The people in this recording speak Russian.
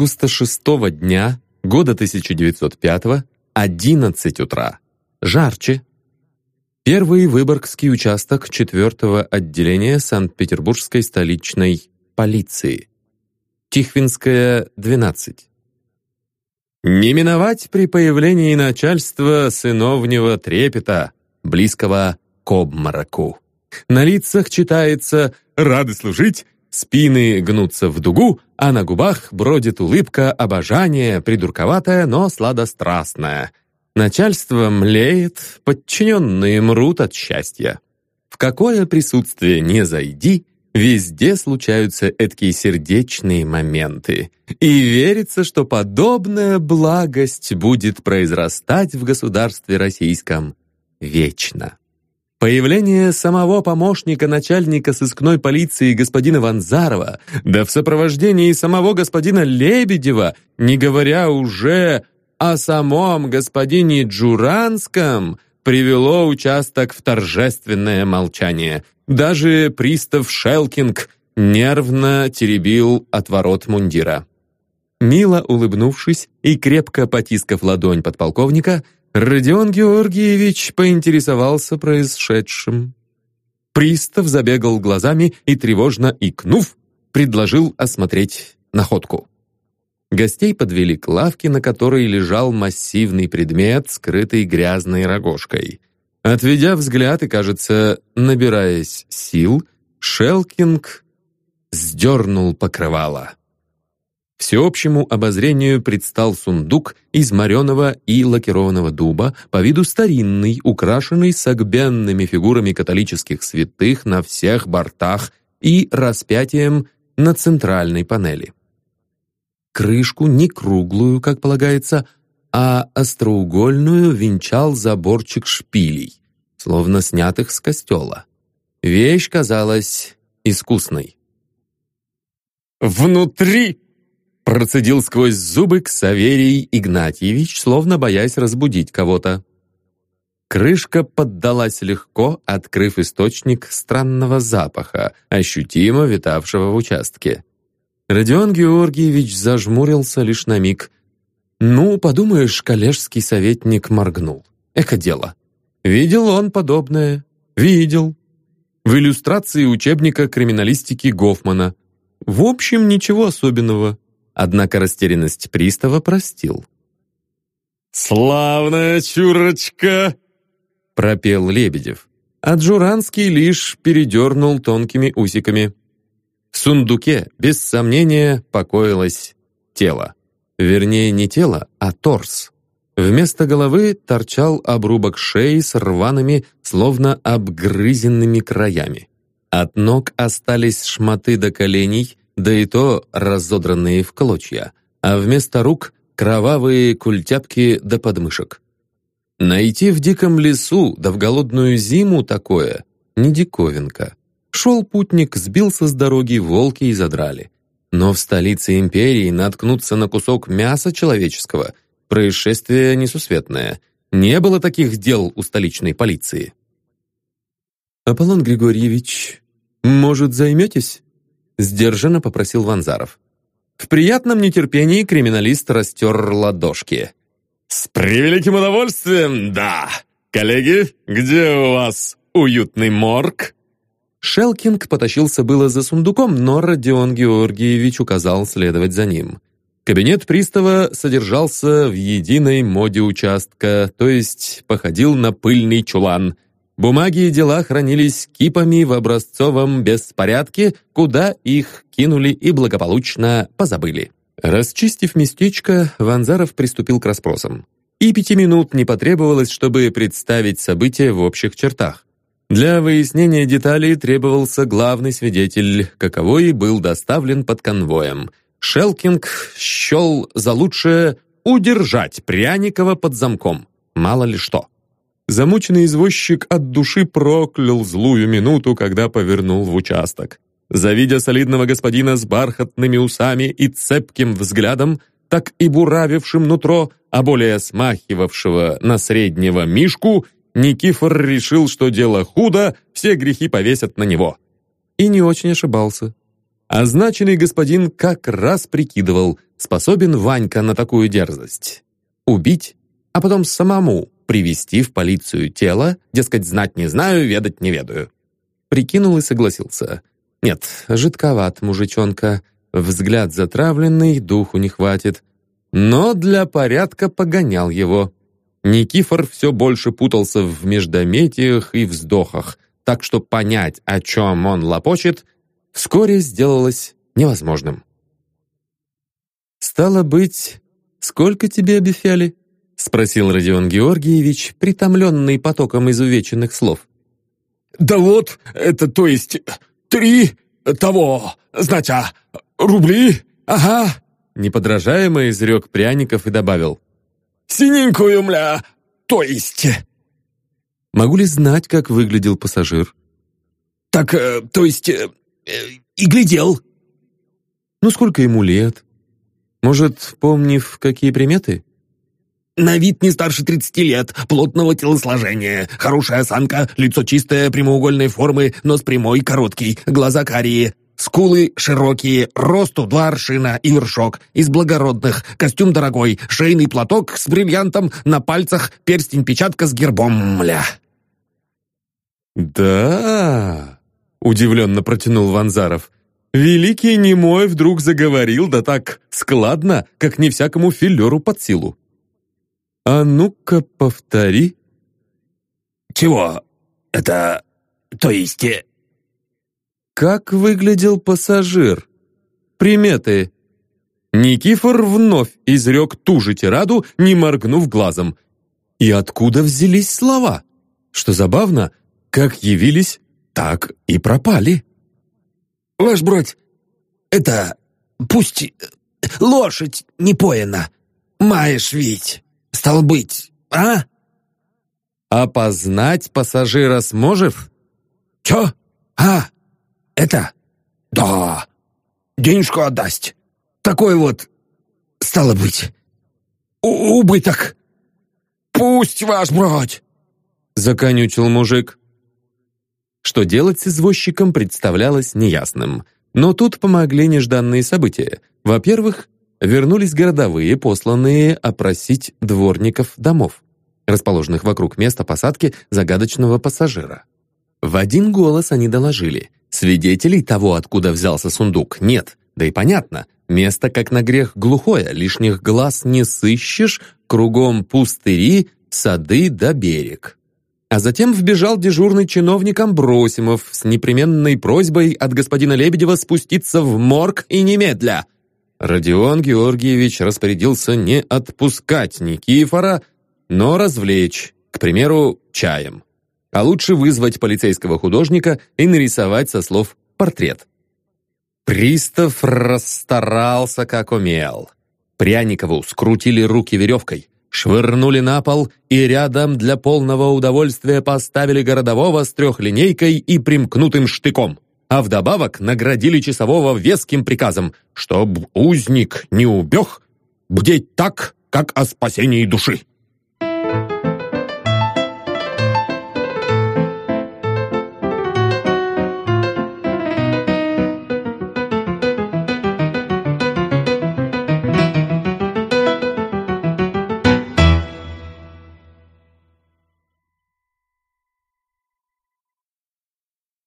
Августа шестого дня, года 1905 11 утра. Жарче. Первый Выборгский участок четвертого отделения Санкт-Петербургской столичной полиции. Тихвинская, 12. Не миновать при появлении начальства сыновнего трепета, близкого к обмороку. На лицах читается «рады служить», спины гнутся в дугу, а на губах бродит улыбка обожания, придурковатая, но сладострастная. Начальство млеет, подчиненные мрут от счастья. В какое присутствие не зайди, везде случаются эткие сердечные моменты. И верится, что подобная благость будет произрастать в государстве российском вечно. Появление самого помощника начальника сыскной полиции господина Ванзарова, да в сопровождении самого господина Лебедева, не говоря уже о самом господине Джуранском привело участок в торжественное молчание. Даже пристав Шелкинг нервно теребил отворот мундира. Мило улыбнувшись и крепко потискав ладонь подполковника, Родион Георгиевич поинтересовался происшедшим. Пристав забегал глазами и, тревожно икнув, предложил осмотреть находку. Гостей подвели к лавке, на которой лежал массивный предмет, скрытый грязной рогожкой. Отведя взгляд и, кажется, набираясь сил, Шелкинг сдернул покрывало. Всеобщему обозрению предстал сундук из мореного и лакированного дуба, по виду старинный, украшенный согбенными фигурами католических святых на всех бортах и распятием на центральной панели крышку не круглую, как полагается, а остроугольную венчал заборчик шпилей, словно снятых с костела. Вещь казалась искусной. «Внутри!» Процедил сквозь зубы Ксаверий Игнатьевич, словно боясь разбудить кого-то. Крышка поддалась легко, открыв источник странного запаха, ощутимо витавшего в участке. Родион Георгиевич зажмурился лишь на миг. «Ну, подумаешь, коллежский советник моргнул. Эко дело. Видел он подобное? Видел. В иллюстрации учебника криминалистики Гофмана. В общем, ничего особенного. Однако растерянность пристава простил. «Славная чурочка!» — пропел Лебедев. А Джуранский лишь передернул тонкими усиками. В сундуке, без сомнения, покоилось тело. Вернее, не тело, а торс. Вместо головы торчал обрубок шеи с рваными, словно обгрызенными краями. От ног остались шматы до коленей, да и то разодранные в клочья, а вместо рук — кровавые культяпки до подмышек. Найти в диком лесу, да в голодную зиму такое — не диковинка. Шел путник, сбился с дороги, волки и задрали. Но в столице империи наткнуться на кусок мяса человеческого – происшествие несусветное. Не было таких дел у столичной полиции. «Аполлон Григорьевич, может, займетесь?» – сдержанно попросил Ванзаров. В приятном нетерпении криминалист растер ладошки. «С превеликим удовольствием, да! Коллеги, где у вас уютный морг?» Шелкинг потащился было за сундуком, но Родион Георгиевич указал следовать за ним. Кабинет пристава содержался в единой моде участка, то есть походил на пыльный чулан. Бумаги и дела хранились кипами в образцовом беспорядке, куда их кинули и благополучно позабыли. Расчистив местечко, Ванзаров приступил к расспросам. И пяти минут не потребовалось, чтобы представить события в общих чертах. Для выяснения деталей требовался главный свидетель, каковой был доставлен под конвоем. Шелкинг счел за лучшее удержать Пряникова под замком. Мало ли что. Замученный извозчик от души проклял злую минуту, когда повернул в участок. Завидя солидного господина с бархатными усами и цепким взглядом, так и буравившим нутро, а более смахивавшего на среднего мишку, Никифор решил, что дело худо, все грехи повесят на него. И не очень ошибался. Означенный господин как раз прикидывал, способен Ванька на такую дерзость. Убить, а потом самому привести в полицию тело, дескать, знать не знаю, ведать не ведаю. Прикинул и согласился. Нет, жидковат мужичонка, взгляд затравленный, духу не хватит. Но для порядка погонял его. Никифор все больше путался в междометиях и вздохах, так что понять, о чем он лопочет, вскоре сделалось невозможным. «Стало быть, сколько тебе обещали?» — спросил Родион Георгиевич, притомленный потоком изувеченных слов. «Да вот, это то есть три того, знача, рубли, ага!» Неподражаемо изрек пряников и добавил. «Синенькую, мля, то есть...» «Могу ли знать, как выглядел пассажир?» «Так, э, то есть, э, э, и глядел». «Ну, сколько ему лет? Может, помнив, какие приметы?» На вид не старше 30 лет, плотного телосложения, хорошая осанка, лицо чистое, прямоугольной формы, нос прямой, короткий, глаза карие, скулы широкие, росту два аршина и вершок, из благородных, костюм дорогой, шейный платок с бриллиантом, на пальцах перстень-печатка с гербом, мля. «Да...» — удивленно протянул Ванзаров. «Великий немой вдруг заговорил, да так складно, как не всякому филеру под силу». «А ну-ка, повтори». «Чего? Это... то есть...» э, «Как выглядел пассажир? Приметы». Никифор вновь изрек ту же тираду, не моргнув глазом. И откуда взялись слова? Что забавно, как явились, так и пропали. «Ваш бродь, это... пусть... э, лошадь не поена. Маешь ведь, стал быть, а?» «Опознать пассажира сможешь?» «Чё? А, это? Да, денежку отдасть. Такой вот, стало быть, убыток. Пусть ваш бродь!» Законючил мужик. Что делать с извозчиком представлялось неясным. Но тут помогли нежданные события. Во-первых, вернулись городовые, посланные опросить дворников домов, расположенных вокруг места посадки загадочного пассажира. В один голос они доложили. Свидетелей того, откуда взялся сундук, нет. Да и понятно, место как на грех глухое, лишних глаз не сыщешь, кругом пустыри, сады да берег. А затем вбежал дежурный чиновник Амбросимов с непременной просьбой от господина Лебедева спуститься в морг и немедля. Родион Георгиевич распорядился не отпускать Никифора, но развлечь, к примеру, чаем. А лучше вызвать полицейского художника и нарисовать со слов портрет. Пристав расстарался, как умел. Пряникову скрутили руки веревкой, швырнули на пол и рядом для полного удовольствия поставили городового с трехлинейкой и примкнутым штыком. А вдобавок наградили часового веским приказом, чтоб узник не убег, бдеть так, как о спасении души.